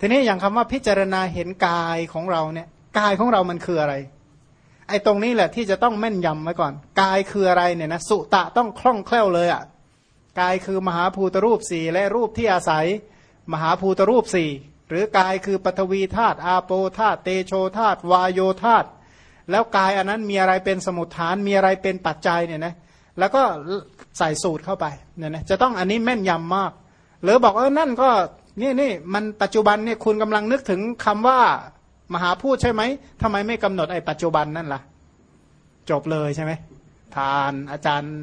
ทีนี้อย่างคำว่าพิจารณาเห็นกายของเราเนี่ยกายของเรามันคืออะไร ไอ้ตรงนี้แหละที่จะต้องแม่นยำไว้ก่อน กายคืออะไรเนี่ยนะสุตะต้องคล่องแคล่วเลยอะ่ะกายคือมหาภูตรูปสี่และรูปที่อาศัยมหาภูตรูปสี่หรือกายคือปฐวีธาตุอาโปธาตุเตโชธาตุวายโยธาตุแล้วกายอันนั้นมีอะไรเป็นสมุทฐานมีอะไรเป็นปัจจัยเนี่ยนะแล้วก็ใส่สูตรเข้าไปเนี่ยนะจะต้องอันนี้แม่นยำมาก หรือบอกเออนั่นก็ นี่นี่มันปัจจุบันเนี่ยคุณกำลังนึกถึงคำว่ามหาพูดใช่ไหมทำไมไม่กำหนดไอ้ปัจจุบันนั่นล่ะ จบเลยใช่ไหมทานอาจารย์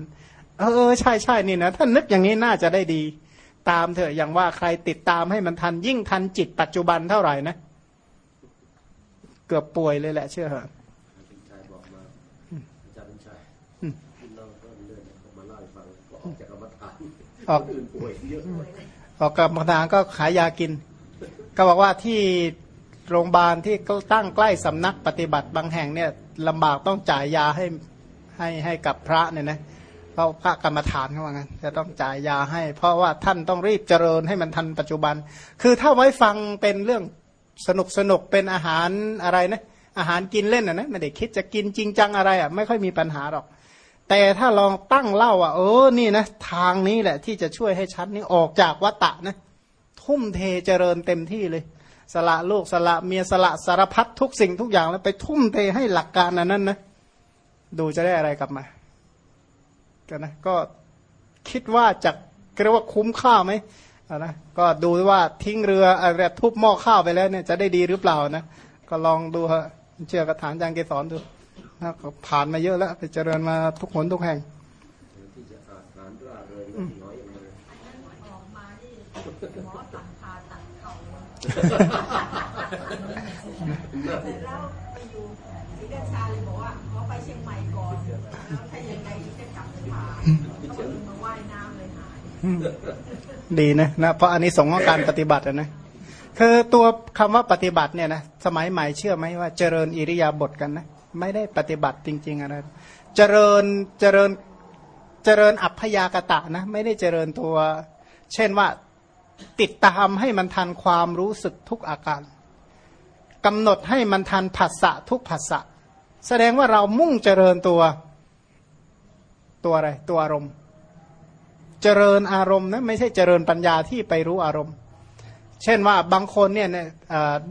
เออใช่ใช่นี่นะถ้านึกอย่างนี้น่าจะได้ดี ตามเถอะอย่างว่าใครติดตามให้มันทันยิ่งทันจิตปัจจุบันเท่าไหร่นะ เกือบป่วยเลยแหละ เชื่อเหรอออก จากกรรมานออกกรรมฐานก็ขายยากิน ก็บอกว่าที่โรงพยาบาลที่ตั้งใกล้สำนักปฏิบัติบางแห่งเนี่ยลำบากต้องจ่ายยาให้ให้ให้กับพระเนี่ยนะเพราะพระกรรมฐานเขาว่างั้นจะต้องจ่ายยาให้ เพราะว่าท่านต้องรีบเจริญให้มันทันปัจจุบัน คือถ้าไว้ฟังเป็นเรื่องสนุกสนุกเป็นอาหารอะไรนะอาหารกินเล่นอะนะไม่ได้คิดจะกินจริงจังอะไรอะไม่ค่อยมีปัญหาหรอก แต่ถ้าลองตั้งเล่าอะเออนี่นะ ทางนี้แหละ ที่จะช่วยให้ชัดนี้ออกจากวัตตะนะ ทุ่มเทเจริญเต็มที่เลย สละลูกสละเมียสละสารพัดทุกสิ่งทุกอย่างแล้วไปทุ่มเทให้หลักการนั้นนะดูจะได้อะไรกลับมากันนะก็คิดว่าจะเรียกว่าคุ้มค่าไหมนะก็ดูว่าทิ้งเรืออะไรทุบหม้อข้าวไปแล้วเนี่ยจะได้ดีหรือเปล่านะ ก็ลองดูฮะเชื่อกระถางจางเกสรดู นะผ่านมาเยอะแล้ว ไปเจริญมาทุกคนทุกแห่งที่จะอาหารร่าเริงน้อยอย่างไรออกมาที่หมอสั่งพาตัดเขาแล้วไปอยู่ศรีราชาเลยบอกว่าขอไปเชียงใหม่ก่อนถ้ายังไงจะกลับไปผ่าเขามาว่ายน้ำเลยหายดีนะนะเพราะอันนี้สงของการปฏิบัตินะคือตัวคำว่าปฏิบัติเนี่ยนะสมัยใหม่เชื่อไหมว่าเจริญอิริยาบถกันนะ ไม่ได้ปฏิบัติจริง ๆอะไรเจริญเจริญเจริญอัพยากตะนะไม่ได้เจริญตัว เช่นว่าติดตามให้มันทันความรู้สึกทุกอาการกำหนดให้มันทันผัสสะทุกผัสสะแสดงว่าเรามุ่งเจริญตัวตัวอะไรตัวอารมณ์ เจริญอารมณ์นะไม่ใช่เจริญปัญญาที่ไปรู้อารมณ์ เช่นว่าบางคนเนี่ย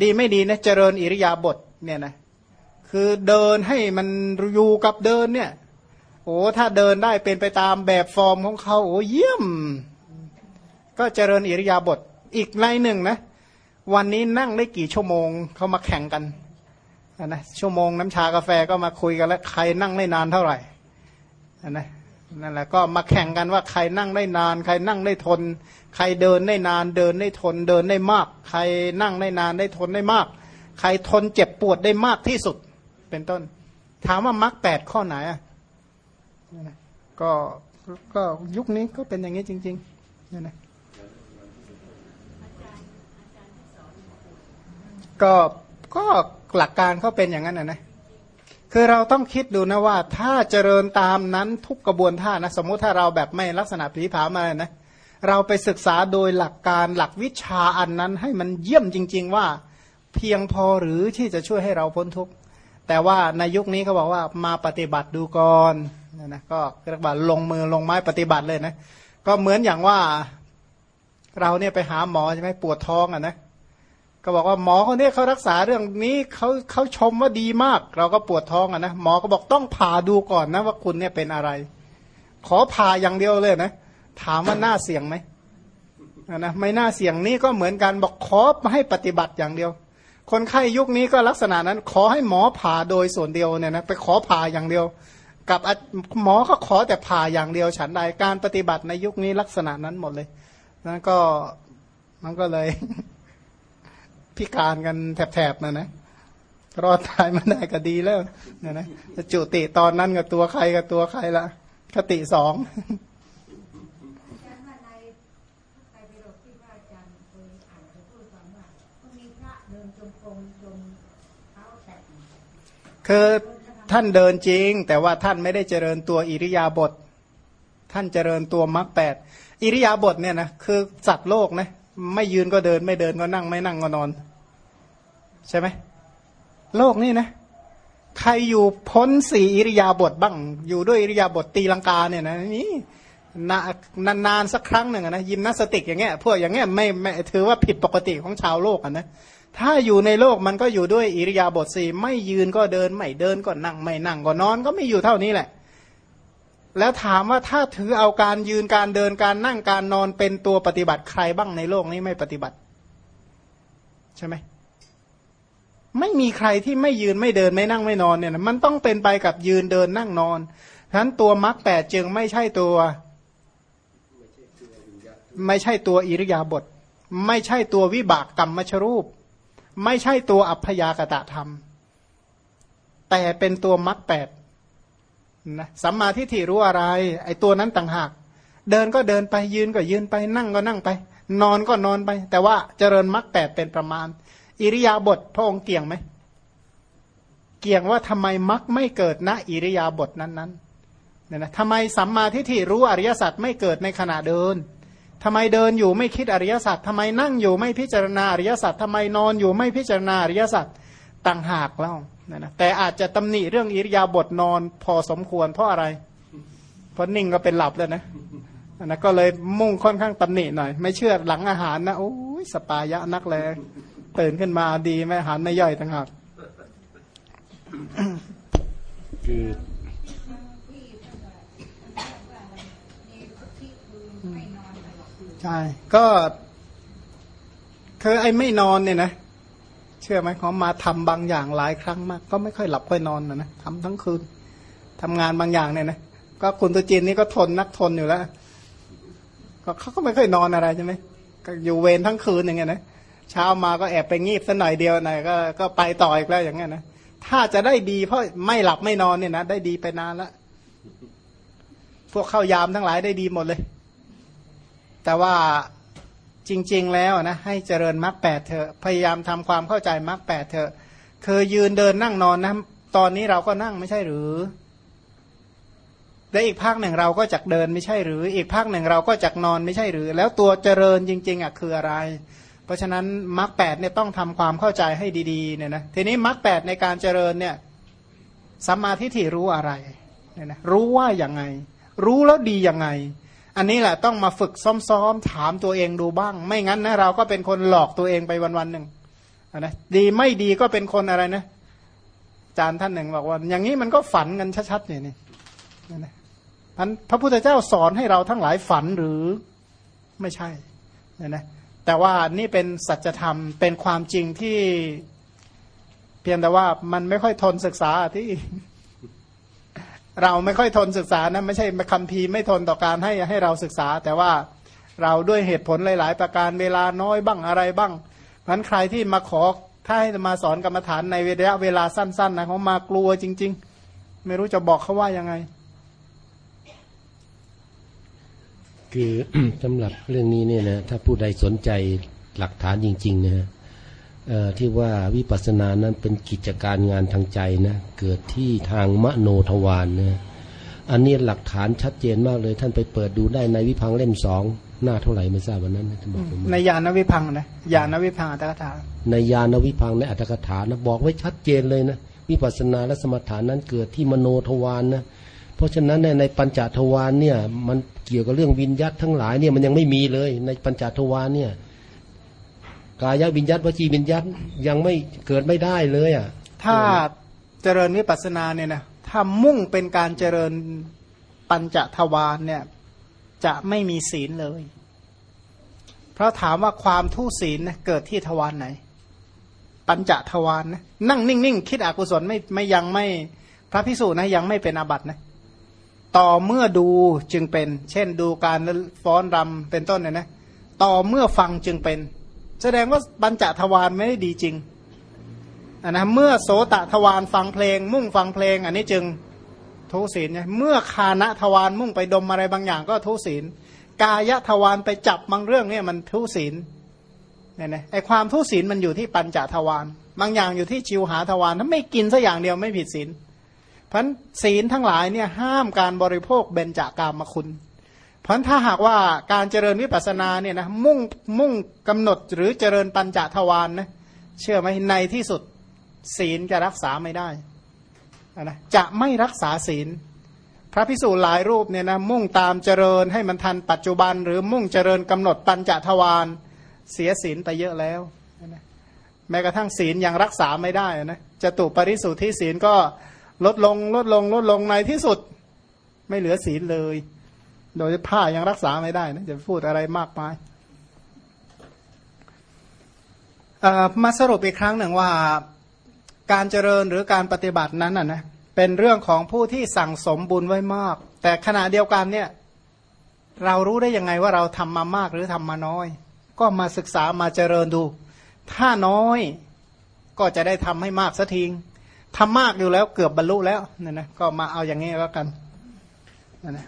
ดีไม่ดีนะเจริญอิริยาบถเนี่ยนะ คือเดินให้มันอยู่กับเดินเนี่ย โอ้ถ้าเดินได้เป็นไปตามแบบฟอร์มของเขาโอ้เยี่ยม ก็เจริญอิริยาบถอีกในหนึ่งนะ วันนี้นั่งได้กี่ชั่วโมงเขามาแข่งกันนะชั่วโมงน้ำชากาแฟก็มาคุยกันแล้วใครนั่งได้นานเท่าไหร่นะนั่นแหละก็มาแข่งกันว่าใครนั่งได้นาน ใครนั่งได้ทน ใครเดินได้นานเดินได้ทนเดินได้มาก ใครนั่งได้นานได้ทนได้มาก ใครทนเจ็บปวดได้มากที่สุด เป็นต้น ถามว่ามรรคแปดข้อไหนอะก็ก็ยุคนี้ก็เป็นอย่างนี้จริงๆนี่ยนะก็ก็หลักการเขาเป็นอย่างนั้นนะนะคือเราต้องคิดดูนะว่า ถ้าเจริญตามนั้นทุกกระบวนท่านะสมมุติถ้าเราแบบไม่ลักษณะผีผามานะเราไปศึกษาโดยหลักการหลักวิชาอันนั้นให้มันเยี่ยมจริง ๆ ว่าเพียงพอหรือที่จะช่วยให้เราพ้นทุกข์ แต่ว่าในยุคนี้เขาบอกว่ามาปฏิบัติดูก่อนนะนะก็เรียกว่าลงมือลงไม้ปฏิบัติเลยนะก็เหมือนอย่างว่าเราเนี่ยไปหาหมอใช่ไหมปวดท้องอะนะก็บอกว่าหมอคนนี้เขารักษาเรื่องนี้เขาเขาชมว่าดีมาก เราก็ปวดท้องอะนะหมอก็บอกต้องผ่าดูก่อนนะว่าคุณเนี่ยเป็นอะไร ขอผ่าอย่างเดียวเลยนะถามว่าน่าเสี่ยงไหมนะไม่น่าเสี่ยงนี่ก็เหมือนกันบอกขอให้ปฏิบัติอย่างเดียว คนไข้ยุคนี้ก็ลักษณะนั้น ขอให้หมอผ่าโดยส่วนเดียวเนี่ยนะไปขอผ่าอย่างเดียว กับหมอก็ขอแต่ผ่าอย่างเดียว ฉันใดการปฏิบัติในยุคนี้ลักษณะนั้นหมดเลยนั้นก็มันก็เลย พิการกันแถบๆนะนะรอดตายมาได้ก็ดีแล้วนี่ยนะจุติตอนนั้นกับตัวใครกับตัวใครละคติสอง คือท่านเดินจริง แต่ว่าท่านไม่ได้เจริญตัวอิริยาบถท่านเจริญตัวมรรคแปดอิริยาบถเนี่ยนะคือสัตว์โลกนะไม่ยืนก็เดิน ไม่เดินก็นั่ง ไม่นั่งก็นอน ใช่ไหมโลกนี่นะใครอยู่พ้นสี่อิริยาบถบ้าง อยู่ด้วยอิริยาบถตีลังกาเนี่ยนะนี่นานานๆสักครั้งหนึ่งนะยิมนาสติกอย่างเงี้ยพวกอย่างเงี้ยไม่ไม่ถือว่าผิดปกติของชาวโลกอะนะ ถ้าอยู่ในโลกมันก็อยู่ด้วยอิริยาบถสี่ไม่ยืนก็เดิน ไม่เดินก็นั่ง ไม่นั่งก็นอน ก็ไม่อยู่เท่านี้แหละ แล้วถามว่าถ้าถือเอาการยืนการเดินการนั่งการนอนเป็นตัวปฏิบัติใครบ้างในโลกนี้ไม่ปฏิบัติ ใช่ไหมไม่มีใครที่ไม่ยืนไม่เดินไม่นั่งไม่นอนเนี่ยนะมันต้องเป็นไปกับยืนเดินนั่งนอนฉะนั้นตัวมรรคแปดจึงไม่ใช่ตัว ไม่ใช่ตัวอิริยาบถไม่ใช่ตัววิบากกรรมมชรูป ไม่ใช่ตัวอัพยากตะธรรม แต่เป็นตัวมรรคแปดนะสัมมาทิฏฐิรู้อะไร ไอ้ตัวนั้นต่างหาก เดินก็เดินไปยืนก็ยืนไปนั่งก็นั่งไป นอนก็นอนไป แต่ว่าเจริญมรรคแปดเป็นประมาณ อิริยาบถพระองค์เกี่ยงไหมเกี่ยงว่าทำไมมรรคไม่เกิดณอิริยาบถนั้นๆเนี่ยนะทำไมสัมมาทิฏฐิรู้อริยสัจไม่เกิดในขณะเดิน ทำไมเดินอยู่ไม่คิดอริยสัจทำไมนั่งอยู่ไม่พิจารณาอริยสัจทำไมนอนอยู่ไม่พิจารณาอริยสัจต่างหากเล่านะนะแต่อาจจะตำหนิเรื่องอิริยาบถนอนพอสมควรเพราะอะไร เพราะนิ่งก็เป็นหลับแล้วนะนะก็เลยมุ่งค่อนข้างตำหนิหน่อย ไม่เชื่อหลังอาหารนะโอ้ยสปายะนักแลตื่นขึ้นมาดีไม่อาหารไม่ย่อยต่างหากคือ ใช่ก็คือไอ้ไม่นอนเนี่ยนะเชื่อไหมเขามาทำบางอย่างหลายครั้งมาก ก็ไม่ค่อยหลับค่อยนอนนะนะทำทั้งคืนทำงานบางอย่างเนี่ยนะก็คุณตัวจีนนี่ก็ทนนักทนอยู่แล้วก็เขาก็ไม่ค่อยนอนอะไรใช่ไหมก็อยู่เวรทั้งคืนอย่างเงี้ยนะเช้ามาก็แอบไปงีบสักหน่อยเดียวหน่อยก็ก็ไปต่ออีกแล้วอย่างเงี้ยนะถ้าจะได้ดีเพราะไม่หลับไม่นอนเนี่ยนะได้ดีไปนานล้วพวกเข้ายามทั้งหลายได้ดีหมดเลย แต่ว่าจริง ๆ แล้วนะให้เจริญมรรคแปดเถอะพยายามทำความเข้าใจมรรคแปดเถอะคือยืนเดินนั่งนอนนะตอนนี้เราก็นั่งไม่ใช่หรือและอีกภาคหนึ่งเราก็จักเดินไม่ใช่หรือ อีกภาคหนึ่งเราก็จักนอนไม่ใช่หรือ แล้วตัวเจริญจริง ๆอะคืออะไร เพราะฉะนั้นมรรคแปดเนี่ยต้องทำความเข้าใจให้ดีๆเนี่ยนะทีนี้มรรคแปดในการเจริญเนี่ยสัมมาทิฏฐิรู้อะไรเนี่ยนะรู้ว่าอย่างไง รู้แล้วดียังไง อันนี้แหละต้องมาฝึกซ้อมๆถามตัวเองดูบ้าง ไม่งั้นนะเราก็เป็นคนหลอกตัวเองไปวันๆหนึ่งนะดีไม่ดีก็เป็นคนอะไรนะจารย์ท่านหนึ่งบอกว่า อย่างนี้มันก็ฝันกันชัดๆเนี่ยนี่นะพันพระพุทธเจ้าสอนให้เราทั้งหลายฝันหรือไม่ใช่นะนะแต่ว่านี่เป็นสัจธรรมเป็นความจริงที่เพียงแต่ว่ามันไม่ค่อยทนศึกษาที่ เราไม่ค่อยทนศึกษานะไม่ใช่คำพีไม่ทนต่อการให้ให้เราศึกษา แต่ว่าเราด้วยเหตุผลหลาย ๆ ประการเวลาน้อยบ้างอะไรบ้างเพราะใครที่มาขอถ้าให้มาสอนกรรมฐานในระยะเวลาสั้น ๆ นะเขามากลัวจริง ๆ ไม่รู้จะบอกเขาว่ายังไง คือสำหรับเรื่องนี้เนี่ยนะถ้าผู้ใดสนใจหลักฐานจริง ๆ นะฮะ ที่ว่าวิปัสสนานั้นเป็นกิจการงานทางใจนะเกิดที่ทางมโนทวารนนะอันนี้หลักฐานชัดเจนมากเลย ท่านไปเปิดดูได้ในวิพังเล่มสองหน้าเท่าไหร่ไม่ทราบวันนั้นท่านบอกผมในยานวิพังนะยานวิพังอัตถกถา ในยานวิพังในอัตถกถานะบอกไว้ชัดเจนเลยนะวิปัสสนาและสมถานั้นเกิดที่มโนทวารนนะเพราะฉะนั้นในในปัญจทวารเนี่ยมันเกี่ยวกับเรื่องวิญญาตทั้งหลายเนี่ยมันยังไม่มีเลยในปัญจทวารเนี่ย กายวิญญาตวจีวิญญาตยังไม่เกิดไม่ได้เลยอะถ้าเจริญวิปัสสนาเนี่ยนะถ้ามุ่งเป็นการเจริญปัญจทวารเนี่ยจะไม่มีศีลเลย เพราะถามว่าความทุศีลเกิดที่ทวารไหน ปัญจทวารนะนั่งนิ่งๆคิดอกุศลไม่ไม่ยังไม่พระพิสูจน์นะยังไม่เป็นอาบัตินะต่อเมื่อดูจึงเป็น เช่นดูการฟ้อนรำเป็นต้นเนี่ยนะ ต่อเมื่อฟังจึงเป็น แสดงว่าบัญจทวารไม่ได้ดีจริงนนะเมื่อโสตทวารฟังเพลง มุ่งฟังเพลง อันนี้จึงทุศีลเนี่ยเมื่อคานะทวารมุ่งไปดมอะไรบางอย่างก็ทุศีลกายทวารไปจับบางเรื่องเนี่ยมันทุศีลเนี่ยนะไอความทุศีลมันอยู่ที่ปัญจทวารบางอย่างอยู่ที่ชิวหาทวารถ้าไม่กินสัอย่างเดียวไม่ผิดศีลพันศีลทั้งหลายเนี่ยห้ามการบริโภคเบญจากามคุณ เพราะถ้าหากว่าการเจริญวิปัสสนาเนี่ยนะมุ่งมุ่งกำหนดหรือเจริญปัญจทวารนนะเชื่อไหมในที่สุดศีลจะรักษาไม่ได้นะจะไม่รักษาศีล พระพิสูจน์หลายรูปเนี่ยนะมุ่งตามเจริญให้มันทันปัจจุบัน หรือมุ่งเจริญกำหนดปัญจทวารเสียศีลไปเยอะแล้วนะแม้กระทั่งศีลยังรักษาไม่ได้นะจะตุปริสุทธิศีลก็ลดลงลดลงลดลงในที่สุด ไม่เหลือศีลเลย โดยผ้ายังรักษาไม่ได้นะจะพูดอะไรมากมายมาสรุปอีกครั้งหนึ่งว่าการเจริญหรือการปฏิบัตินั้นนะเป็นเรื่องของผู้ที่สั่งสมบุญไว้มาก แต่ขณะเดียวกันเนี่ยเรารู้ได้ยังไงว่าเราทำมามากหรือทำมาน้อย ก็มาศึกษามาเจริญดู ถ้าน้อยก็จะได้ทำให้มากสักทีทำมากอยู่แล้วเกือบบรรลุแล้วเนี่ยนะก็มาเอาอย่างนี้แล้วกันนั่นนะ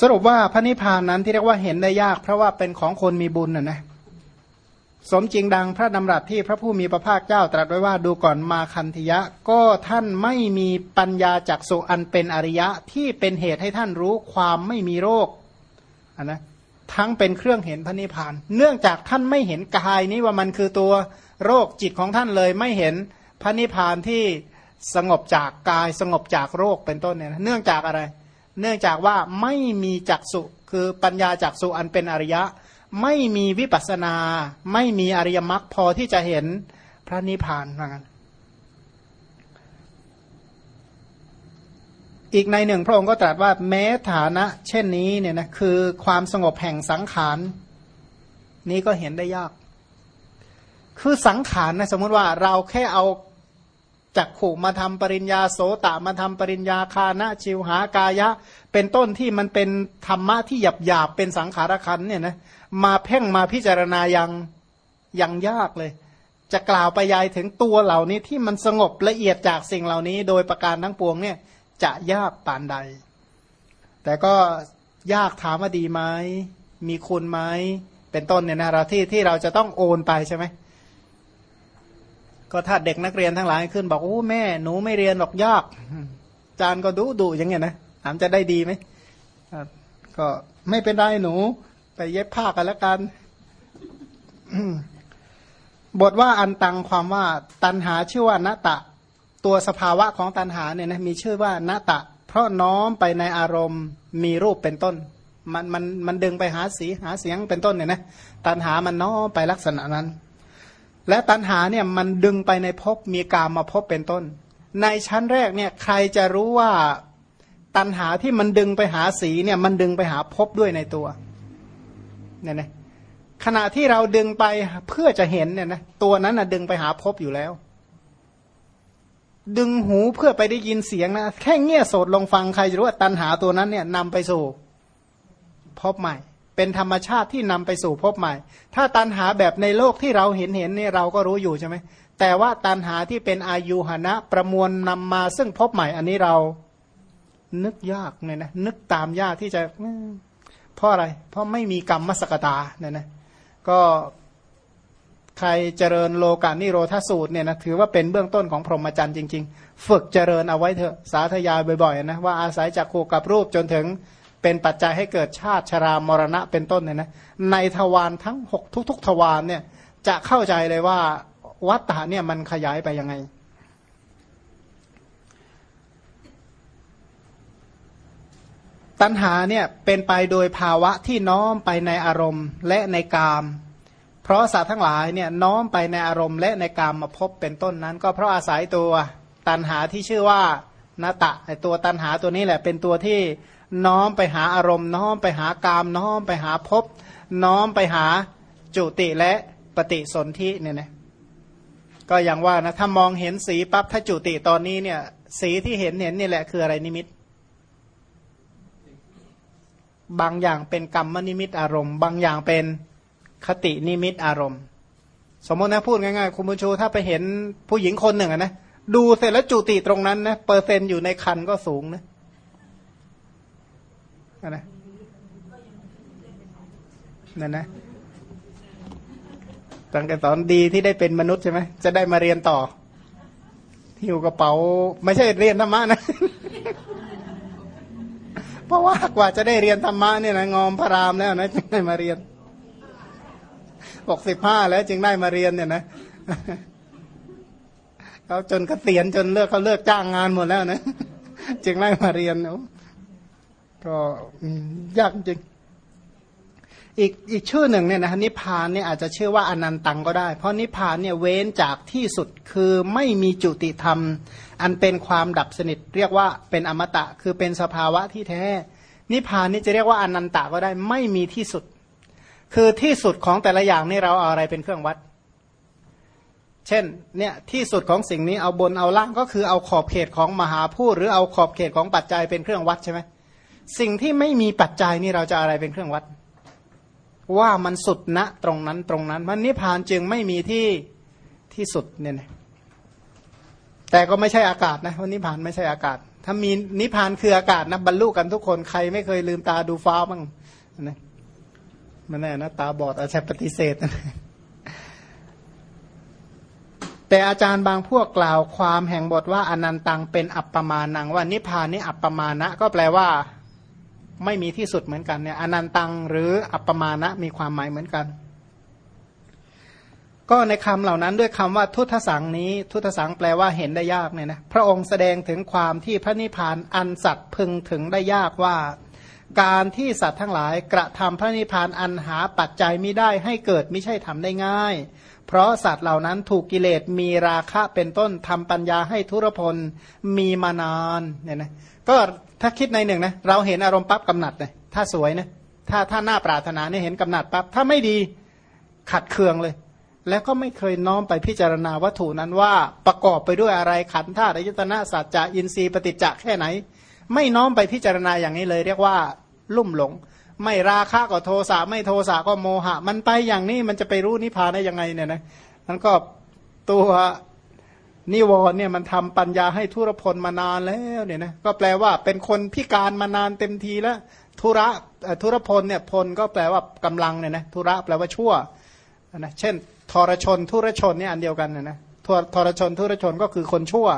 สรุปว่าพระนิพพานนั้นที่เรียกว่าเห็นได้ยาก เพราะว่าเป็นของคนมีบุญน่ะนะสมจริงดังพระดำรัสที่พระผู้มีพระภาคเจ้าตรัสไว้ว่าดูก่อนมาคันธยะ ก็ท่านไม่มีปัญญาจักสุอันเป็นอริยะที่เป็นเหตุให้ท่านรู้ความไม่มีโรคนนะทั้งเป็นเครื่องเห็นพระนิพพาน เนื่องจากท่านไม่เห็นกายนี้ว่ามันคือตัวโรคจิตของท่านเลยไม่เห็นพระนิพพานที่สงบจากกายสงบจากโรคเป็นต้นเนี่ยเนื่องจากอะไร เนื่องจากว่าไม่มีจักสุคือปัญญาจักสุอันเป็นอริยะ ไม่มีวิปัสนา ไม่มีอริยมรรคพอที่จะเห็นพระนิพพานว่างั้นอีกในหนึ่งพระองค์ก็ตรัสว่าแม้ฐานะ เช่นนี้เนี่ยนะคือความสงบแห่งสังขาร นี้ก็เห็นได้ยาก คือสังขารนะสมมติว่าเราแค่เอา จักขู่มาทำปริญญาโสตมาทำปริญญาคานะชิวหากายะ เป็นต้นที่มันเป็นธรรมะที่หยาบหยาบเป็นสังขารคันเนี่ยนะมาเพ่งมาพิจารณายังยังยากเลย จะกล่าวไปยายถึงตัวเหล่านี้ที่มันสงบละเอียดจากสิ่งเหล่านี้ โดยประการทั้งปวงเนี่ยจะยากปานใด แต่ก็ยากถามว่าดีไหมมีคุณไหมเป็นต้นเนี่ยนะเราที่ที่เราจะต้องโอนไปใช่ไหม ก็ถ้าเด็กนักเรียนทั้งหลายขึ้นบอกโอ้แม่หนูไม่เรียนหรอกยากจานก็ดุดุอย่างเงี้ยนะถามจะได้ดีไหมก็ไม่เป็นไรหนู ไปเย็บผ้ากันแล้วกันบทว่าอันตังความว่าตันหาชื่อว่านาตะ ตัวสภาวะของตันหาเนี่ยนะมีชื่อว่านาตะ เพราะน้อมไปในอารมณ์มีรูปเป็นต้น มันมันมันดึงไปหาสีหาเสียงเป็นต้นเนี่ยนะตันหามันน้อมไปลักษณะนั้น และตันหาเนี่ยมันดึงไปในภพมีกามมาภพเป็นต้น ในชั้นแรกเนี่ยใครจะรู้ว่าตันหาที่มันดึงไปหาสีเนี่ยมันดึงไปหาภพด้วยในตัวเนี่ยนะขณะที่เราดึงไปเพื่อจะเห็นเนี่ยนะตัวนั้นนะดึงไปหาภพอยู่แล้ว ดึงหูเพื่อไปได้ยินเสียงนะแค่เงี่ยโสดลงฟังใครจะรู้ว่าตันหาตัวนั้นเนี่ยนำไปสู่พบใหม่ เป็นธรรมชาติที่นำไปสู่พบใหม่ ถ้าตันหาแบบในโลกที่เราเห็นเห็นเนี่ยเราก็รู้อยู่ใช่ไหมแต่ว่าตันหาที่เป็นอายุหนะประมวลนำมาซึ่งพบใหม่ อันนี้เรานึกยากเนี่ยนะนึกตามยากที่จะเพราะอะไร เพราะไม่มีกรรมมสกตาเนี่ยนะก็ใครเจริญโลกานิโรธาสูตรเนี่ยนะถือว่าเป็นเบื้องต้นของพรหมจรรย์จริง ๆ ฝึกเจริญเอาไว้เถอะสาธยายบ่อยๆนะว่าอาศัยจากคู่กับรูปจนถึง เป็นปัจจัยให้เกิดชาติชรามรณะเป็นต้นเนี่ยนะในทวารทั้งหกทุก ๆ ทวารเนี่ยจะเข้าใจเลยว่าวัตตาเนี่ยมันขยายไปยังไง ตัณหาเนี่ยเป็นไปโดยภาวะที่น้อมไปในอารมณ์และในกาม เพราะสัตว์ทั้งหลายเนี่ยน้อมไปในอารมณ์และในกามมาพบเป็นต้นนั้น ก็เพราะอาศัยตัวตัณหาที่ชื่อว่านาตะไอตัวตัณหาตัวนี้แหละเป็นตัวที่ น้อมไปหาอารมณ์ น้อมไปหากาม น้อมไปหาพบน้อมไปหาจุติและปฏิสนธิเนี่ยนะก็อย่างว่านะถ้ามองเห็นสีปั๊บถ้าจุติตอนนี้เนี่ย สีที่เห็นเห็นนี่แหละคืออะไรนิมิต บางอย่างเป็นกรรมนิมิตอารมณ์ บางอย่างเป็นคตินิมิตอารมณ์ สมมตินะพูดง่ายๆคุณผู้ชมถ้าไปเห็นผู้หญิงคนหนึ่งนะดูเสร็จแล้วจุติตรงนั้นนะเปอร์เซ็นต์อยู่ในคันก็สูงนะ นะนั่นนะตั้งแต่สอนดีที่ได้เป็นมนุษย์ใช่ไหมจะได้มาเรียนต่อหิวกระเป๋า ไม่ใช่เรียนธรรมะนะ เพราะว่ากว่าจะได้เรียนธรรมะเนี่ยนะงอมพระรามแล้วนะจึงได้มาเรียนหกสิบห้าแล้วจึงได้มาเรียนเนี่ยนะเขาจนเกษียณจนเลิกเขาเลิกจ้างงานหมดแล้วนะจึงได้มาเรียนเนาะ ก็ยากจริงอีกอีกชื่อหนึ่งเนี่ยนะนิพานเนี่ยอาจจะชื่อว่าอนันตังก็ได้ เพราะนิพานเนี่ยเว้นจากที่สุดคือไม่มีจุติธรรม อันเป็นความดับสนิท เรียกว่าเป็นอมตะคือเป็นสภาวะที่แท้ นิพพานนี่จะเรียกว่าอนันตะก็ได้ไม่มีที่สุด คือที่สุดของแต่ละอย่างนี่เราเอาอะไรเป็นเครื่องวัด เช่นเนี่ยที่สุดของสิ่งนี้เอาบนเอาล่างก็คือเอาขอบเขตของมหาพูดหรือเอาขอบเขตของปัจจัยเป็นเครื่องวัดใช่ไหม สิ่งที่ไม่มีปัจจัยนี่เราจะอะไรเป็นเครื่องวัด ว่ามันสุดณตรงนั้นตรงนั้นมันนิพพานจึงไม่มีที่ที่สุดเนี่ยนะแต่ก็ไม่ใช่อากาศนะวันนิพพานไม่ใช่อากาศ ถ้ามีนิพพานคืออากาศนะบรรลุกันทุกคนใครไม่เคยลืมตาดูฟ้าบ้างนะมันแน่นะตาบอดอาจจะปฏิเสธนะแต่อาจารย์บางพวกกล่าวความแห่งบทว่าอนันตังเป็นอัปปมาณังว่านิพพานนี่อัปปมาณะก็แปลว่า ไม่มีที่สุดเหมือนกันเนี่ยอนันตังหรืออัปปมาณะมีความหมายเหมือนกัน ก็ในคำเหล่านั้นด้วยคำว่าทุตสังนี้ ทุตสังแปลว่าเห็นได้ยากเนี่ยนะพระองค์แสดงถึงความที่พระนิพพานอันสัตว์พึงถึงได้ยากว่า การที่สัตว์ทั้งหลายกระทำพระนิพพานอันหาปัจจัยไม่ได้ให้เกิดไม่ใช่ทำได้ง่าย เพราะสัตว์เหล่านั้นถูกกิเลสมีราคะเป็นต้นทำปัญญาให้ทุรพลมีมานานเนี่ยนะก็ ถ้าคิดในหนึ่งนะเราเห็นอารมณ์ปั๊บกำหนัดเลยถ้าสวยนะถ้าถ้าหน้าปรารถนาเนี่ยเห็นกำหนัดปั๊บถ้าไม่ดีขัดเคืองเลย แล้วก็ไม่เคยน้อมไปพิจารณาวัตถุนั้นว่าประกอบไปด้วยอะไรขันธ์ธาตุอายตนะสัจจะอินทรีย์ปฏิจจะแค่ไหน ไม่น้อมไปพิจารณาอย่างนี้เลย เรียกว่า ลุ่มหลง ไม่ราคะก็โทสะไม่โทสะก็โมหะ มันไปอย่างนี้มันจะไปรู้นิพพานได้ยังไงเนี่ยนะมันก็ตัว นิวรณ์เนี่ยมันทำปัญญาให้ทุรพลมานานแล้วเนี่ยนะก็แปลว่าเป็นคนพิการมานานเต็มทีแล้วทุระทุรพลเนี่ยพลก็แปลว่ากำลังเนี่ยนะทุระแปลว่าชั่วนะเช่นทรชนทุรชนเนี่ยอันเดียวกันนะนะทรชนทุรชนก็คือคนชั่ว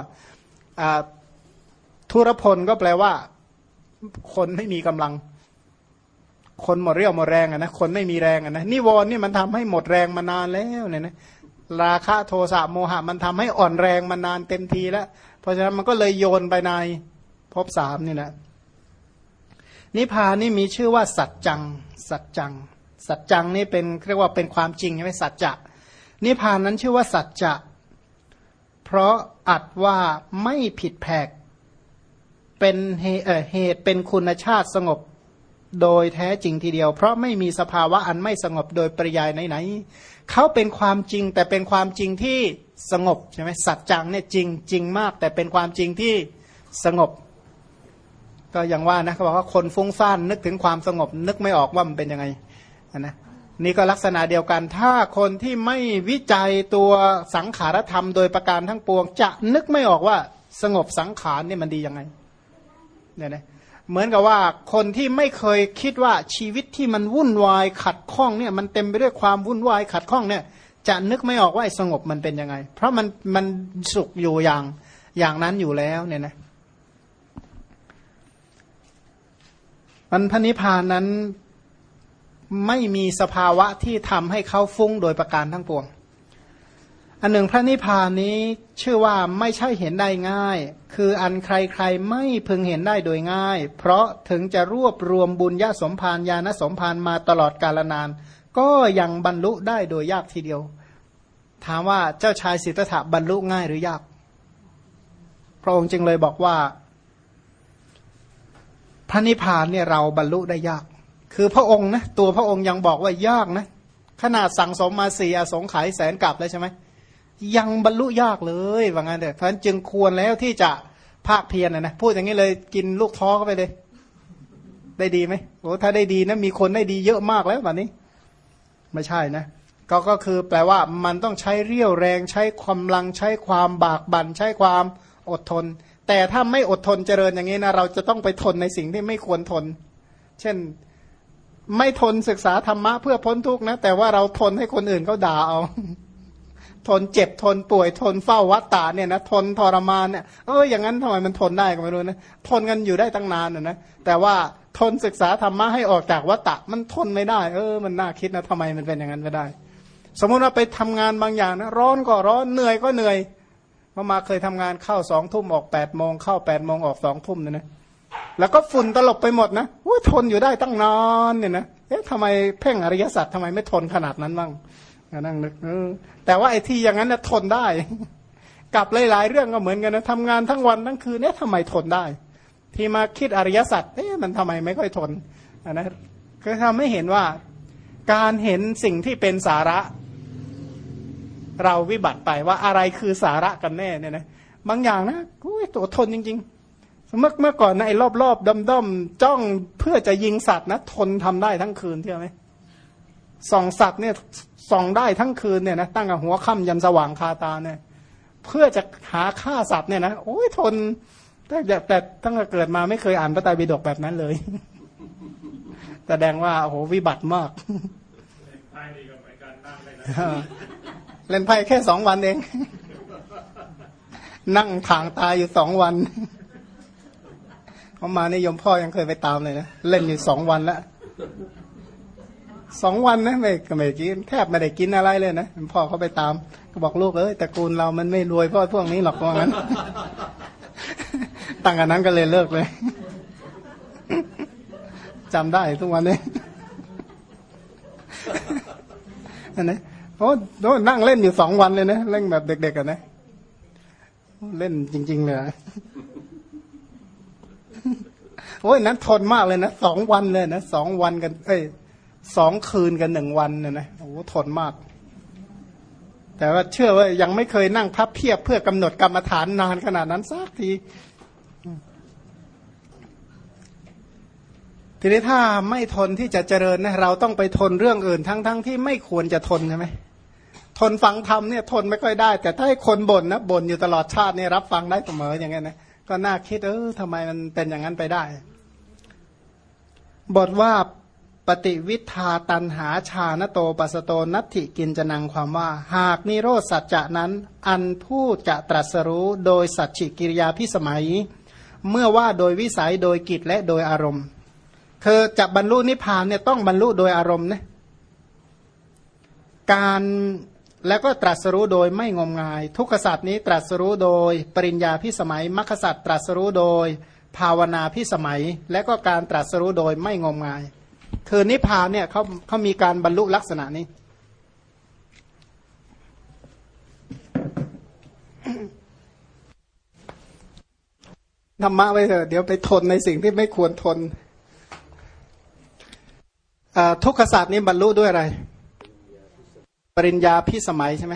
ทุรพลก็แปลว่า คนไม่มีกำลัง คนหมดเรี่ยวหมดแรงอะนะคนไม่มีแรงอะนะนิวรณ์นี่มันทำให้หมดแรงมานานแล้วเนี่ยนะ ราคะโทสะโมหะมันทำให้อ่อนแรงมานานเต็มทีแล้ว เพราะฉะนั้นมันก็เลยโยนไปในภพสามนี่แหละนิพานนี่มีชื่อว่าสัจจัง สัจจัง สัจจังนี่เป็นเรียกว่าเป็นความจริงใช่ไหมสัจจะ นิพพานนั้นชื่อว่าสัจจะ เพราะอัดว่าไม่ผิดแผก เป็นเหตุเป็นคุณชาติสงบโดยแท้จริงทีเดียว เพราะไม่มีสภาวะอันไม่สงบโดยปริยายไหนๆ เขาเป็นความจริงแต่เป็นความจริงที่สงบใช่ไหมสัจจังเนี่ยจริงจริงมาก แต่เป็นความจริงที่สงบ ก็อย่างว่านะเขาบอกว่าคนฟุ้งซ่านนึกถึงความสงบ นึกไม่ออกว่ามันเป็นยังไงนะนี่ก็ลักษณะเดียวกัน ถ้าคนที่ไม่วิจัยตัวสังขารธรรมโดยประการทั้งปวง จะนึกไม่ออกว่าสงบสังขารนี่มันดียังไงเนี่ยนะ เหมือนกับว่าคนที่ไม่เคยคิดว่าชีวิตที่มันวุ่นวายขัดข้องเนี่ยมันเต็มไปด้วยความวุ่นวายขัดข้องเนี่ยจะนึกไม่ออกว่าสงบมันเป็นยังไง เพราะมันมันสุขอยู่อย่างอย่างนั้นอยู่แล้วเนี่ยนะมันพระนิพพานนั้นไม่มีสภาวะที่ทำให้เขาฟุ้งโดยประการทั้งปวง อันหนึ่งพระนิพพานนี้ชื่อว่าไม่ใช่เห็นได้ง่าย คืออันใครๆไม่พึงเห็นได้โดยง่าย เพราะถึงจะรวบรวมบุญญาสมภารญาณสมภารมาตลอดกาลนาน ก็ยังบรรลุได้โดยยากทีเดียว ถามว่าเจ้าชายสิทธัตถะบรรลุง่ายหรือยาก พระองค์จึงเลยบอกว่า พระนิพพานเนี่ยเราบรรลุได้ยาก คือพระองค์นะตัวพระองค์ยังบอกว่ายากนะขนาดสั่งสมมาสี่อสงไขยแสนกลับแล้วใช่ไหม ยังบรรลุยากเลยว่างั้นเถอะเพราะฉะนั้นจึงควรแล้วที่จะภาคเพียรนะนะพูดอย่างนี้เลยกินลูกท้อเข้าไปเลย ได้ดีไหมโอ้ถ้าได้ดีนะมีคนได้ดีเยอะมากแล้วแบบนี้ ไม่ใช่นะก็ก็คือแปลว่ามันต้องใช้เรี่ยวแรงใช้ความลังใช้ความบากบัน่นใช้ความอดทน แต่ถ้าไม่อดทนเจริญอย่างนี้นะเราจะต้องไปทนในสิ่งที่ไม่ควรทน เช่นไม่ทนศึกษาธรรมะเพื่อพ้นทุกข์นะ แต่ว่าเราทนให้คนอื่นเขาด่าเอา ทนเจ็บทนป่วยทนเฝ้าวัตตาเนี่ยนะทนทรมานเนี่ยเอออย่างนั้นทำไมมันทนได้ก็ไม่รู้นะทนกันอยู่ได้ตั้งนานนะนะแต่ว่าทนศึกษาธรรมะให้ออกจากวัตตะมันทนไม่ได้ เออ มันน่าคิดนะทำไมมันเป็นอย่างนั้นไม่ได้ สมมุติว่าไปทำงานบางอย่างนะร้อนก็ร้อนเหนื่อยก็เหนื่อยพอมาเคยทำงานเข้าสองทุ่มออกแปดโมงเข้าแปดโมงออกสองทุ่มเนี่ยนะแล้วก็ฝุ่นตลบไปหมดนะว่าทนอยู่ได้ตั้งนานเนี่ยนะเอ๊ะทำไมเพ่งอริยสัจทำไมไม่ทนขนาดนั้นบ้าง นั่งนึกเออแต่ว่าไอ้ที่อย่างนั้นนะทนได้กับหลายๆเรื่องก็เหมือนกันนะทำงานทั้งวันทั้งคืนเนี่ยทำไมทนได้ ที่มาคิดอริยสัจเอ๊ะมันทำไมไม่ค่อยทนอันนะก็ทำให้เห็นว่าการเห็นสิ่งที่เป็นสาระ เราวิบัติไปว่าอะไรคือสาระกันแน่เนี่ยนะบางอย่างนะอุ้ยตัวทนจริงๆเมื่อเมื่อก่อนนะไอ้รอบๆด้อมๆจ้องเพื่อจะยิงสัตว์นะทนทำได้ทั้งคืนเที่ยวไหม ส่องสัตว์เนี่ยส่องได้ทั้งคืนเนี่ยนะตั้งแต่หัวค่ำยันสว่างคาตาเนี่ยเพื่อจะหาฆ่าสัตว์เนี่ยนะโอ้ยทนแต่แต่ตั้งแต่เกิดมาไม่เคยอ่านพระไตรปิฎกแบบนั้นเลยแสดงว่าโอ้โหวิบัติมากเล่นไพ่แค่สองวันเอง นั่งถางตายอยู่สองวันเขามานี่ยมพ่อยังเคยไปตามเลยนะ เล่นอยู่สองวันแล้ว สองวันนะไม่ก็ไม่กินแทบไม่ได้กินอะไรเลยนะพ่อเขาไปตาม ก็บอกลูกเอ้ยตระกูลเรามันไม่รวยเพราะพวกนี้หรอกว่างั้นตั้งกันนั้นก็เลยเลิกเลยจำได้ทุกวันนี้อันนี้โอ้โหนั่งเล่นอยู่สองวันเลยนะเล่นแบบเด็กๆกันนะ เล่นจริง ๆ เลยโอ้ยนั้นทนมากเลยนะสองวันเลยนะสองวันกัน เอ้ย สองคืนกันหนึ่งวันเนี่ยนะโอ้ทนมาก แต่ว่าเชื่อว่ายังไม่เคยนั่งพับเพียบเพื่อกำหนดกรรมฐานนานขนาดนั้นสักที ทีนี้ถ้าไม่ทนที่จะเจริญนะเราต้องไปทนเรื่องอื่นทั้งๆทที่ไม่ควรจะทนใช่ไหมทนฟังธรรมเนี่ยทนไม่ค่อยได้ แต่ถ้าให้คนบ่นนะบ่นอยู่ตลอดชาติเนี่ยรับฟังได้เสมออย่างเงี้ยนะก็น่าคิดเออทำไมมันเป็นอย่างนั้นไปได้ บทว่า ปฏิวิทาตันหาชานโตปัสโตนัตถิกินจะนังความว่า หากนิโรธสัจจะนั้น อันผู้จะตรัสรู้โดยสัจฉิกิริยาพิสมัย เมื่อว่าโดยวิสัยโดยกิจและโดยอารมณ์คือจะบรรลุนิพพานเนี่ยต้องบรรลุโดยอารมณ์นะการแล้วก็ตรัสรู้โดยไม่งมงาย ทุกขสัตว์นี้ตรัสรู้โดยปริญญาพิสมัยมรรคสัตว์ตรัสรู้โดยภาวนาพิสมัย และก็การตรัสรู้โดยไม่งมงาย คือนิพพานเนี่ยเขาเขามีการบรรลุลักษณะนี้ ธรรมะไว้เถอะเดี๋ยวไปทนในสิ่งที่ไม่ควรทน ทุกขศาสตร์นี้บรรลุด้วยอะไร ปริญญาพิสมัยใช่ไหม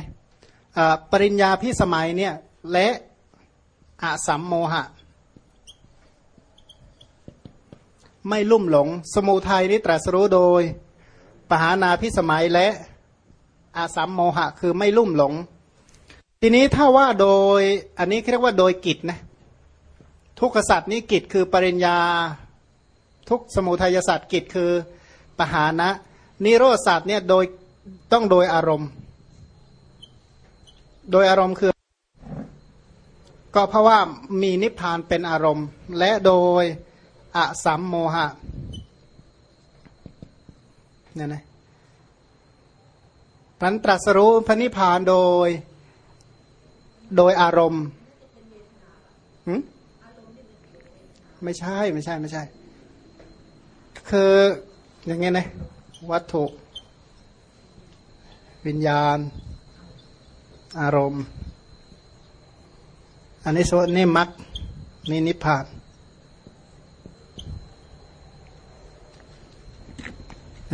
ปริญญาพิสมัยเนี่ย และอะสัมโมหะ ไม่ลุ่มหลง สมุทัยนี้ตรัสรู้โดย ปหานาพิสมัยและอาสัมโมหะ คือไม่ลุ่มหลง ทีนี้ถ้าว่าโดยอันนี้เรียกว่าโดยกิจนะทุกขสัตว์นี้กิจคือปริญญา ทุกสมุทัยสัตว์กิจคือปหานะนิโรธศาสตร์เนี่ยโดยต้องโดยอารมณ์ โดยอารมณ์คือ ก็เพราะว่ามีนิพพานเป็นอารมณ์ และโดย อสัมโมหะเนี่ยนะพันตรัสรู้พระนิพพานโดย โดยอารมณ์มไม่ใช่ไม่ใช่ไม่ใช่ คืออย่างเงี้ยนะวัตถุ วิญญาณ อารมณ์ อันนี้ส่วนนี่มักนี่นิพพาน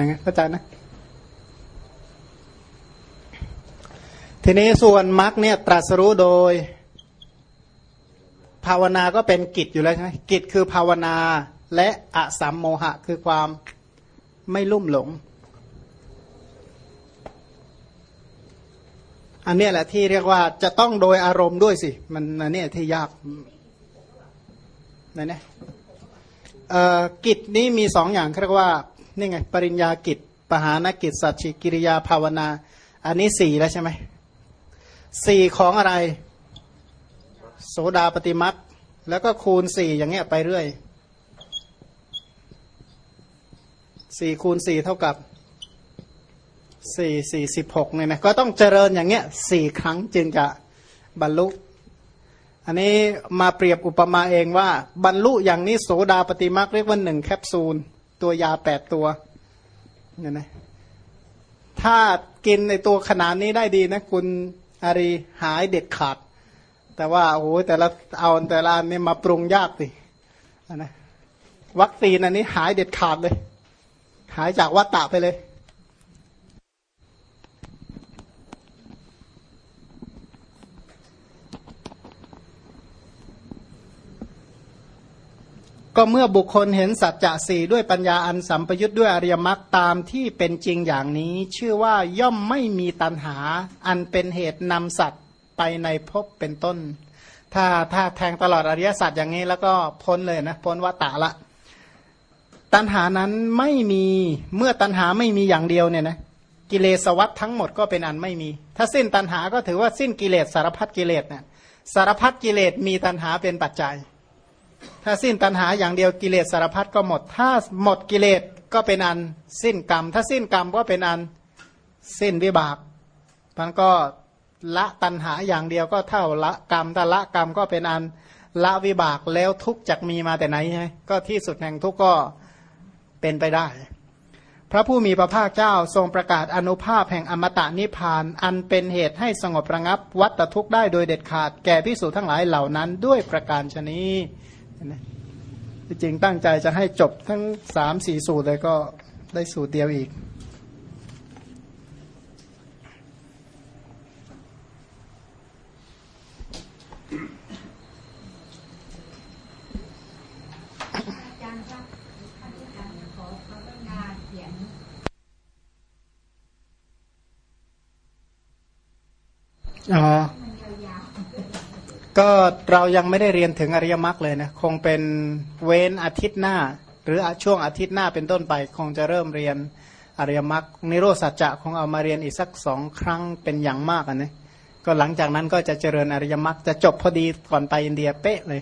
อย่างเงี้ยเข้าใจนะ ทีนี้ส่วนมรรคเนี่ยตรัสรู้โดย ภาวนาก็เป็นกิจอยู่แล้วใช่ไหมกิจคือภาวนาและอะสัมโมหะคือความไม่ลุ่มหลง อันนี้แหละที่เรียกว่าจะต้องโดยอารมณ์ด้วยสิ มันอันนี้ที่ยากนั่นนะกิจนี้มีสองอย่างเรียกว่า นี่ไง ปริญญากิจ ปหานกิจ สัจฉิกิริยาภาวนา อันนี้สี่แล้วใช่ไหมสี่ของอะไร โสดาปฏิมักแล้วก็คูณสี่อย่างเงี้ยไปเรื่อยสี่คูณสี่เท่ากับสี่สี่สิบหกเนี่ยนะก็ต้องเจริญอย่างเงี้ยสี่ครั้งจึงจะบรรลุ อันนี้มาเปรียบอุปมาเองว่า บรรลุอย่างนี้โสดาปฏิมักเรียกว่าหนึ่งแคปซูล ตัวยาแปดตัวเนี่ยนะถ้ากินในตัวขนาดนี้ได้ดีนะ คุณอารีหายเด็ดขาด แต่ว่าโอ้โหแต่ละเอาแต่ละอันนี้มาปรุงยากสินะวัคซีนอันนี้หายเด็ดขาดเลย หายจากวัตตะไปเลย ก็เมื่อบุคคลเห็นสัจจะสี่ด้วยปัญญาอันสัมปยุทธ์ด้วยอริยมรรคตามที่เป็นจริงอย่างนี้ ชื่อว่าย่อมไม่มีตัณหาอันเป็นเหตุนำสัตว์ไปในภพเป็นต้น ถ้าถ้าแทงตลอดอริยสัจอย่างนี้แล้วก็พ้นเลยนะพ้นวัตตะละ ตัณหานั้นไม่มีเมื่อตัณหาไม่มีอย่างเดียวเนี่ยนะกิเลสวัฏทั้งหมดก็เป็นอันไม่มี ถ้าสิ้นตัณหาก็ถือว่าสิ้นกิเลสสารพัดกิเลสนะสารพัดกิเลสมีตัณหาเป็นปัจจัย ถ้าสิ้นตัณหาอย่างเดียวกิเลสสารพัดก็หมด ถ้าหมดกิเลสก็เป็นอันสิ้นกรรม ถ้าสิ้นกรรมก็เป็นอันสิ้นวิบากมันก็ละตัณหาอย่างเดียวก็เท่าละกรรมถ้าละกรรมก็เป็นอันละวิบากแล้วทุกจักมีมาแต่ไหนใช่ก็ที่สุดแห่งทุกก็เป็นไปได้ พระผู้มีพระภาคเจ้าทรงประกาศอนุภาพแห่งอมตะนิพพาน อันเป็นเหตุให้สงบระงับวัตทุกข์ได้โดยเด็ดขาดแก่พิสูจทั้งหลายเหล่านั้นด้วยประการชนี นะที่จริงตั้งใจจะให้จบทั้งสามสี่สูตรเลยก็ได้สูตรเดียวอีก อาจารย์ครับท่านอาจารย์ขอขอต้องการเขียน อ๋อ มันยาว ก็เรายังไม่ได้เรียนถึงอริยมรรคเลยนะคงเป็นเว้นอาทิตย์หน้า หรือช่วงอาทิตย์หน้าเป็นต้นไป คงจะเริ่มเรียนอริยมรรคนิโรธสัจจะคงเอามาเรียนอีกสักสองครั้งเป็นอย่างมากนะก็หลังจากนั้นก็จะเจริญอริยมรรคจะจบพอดีก่อนไปอินเดียเป๊ะเลย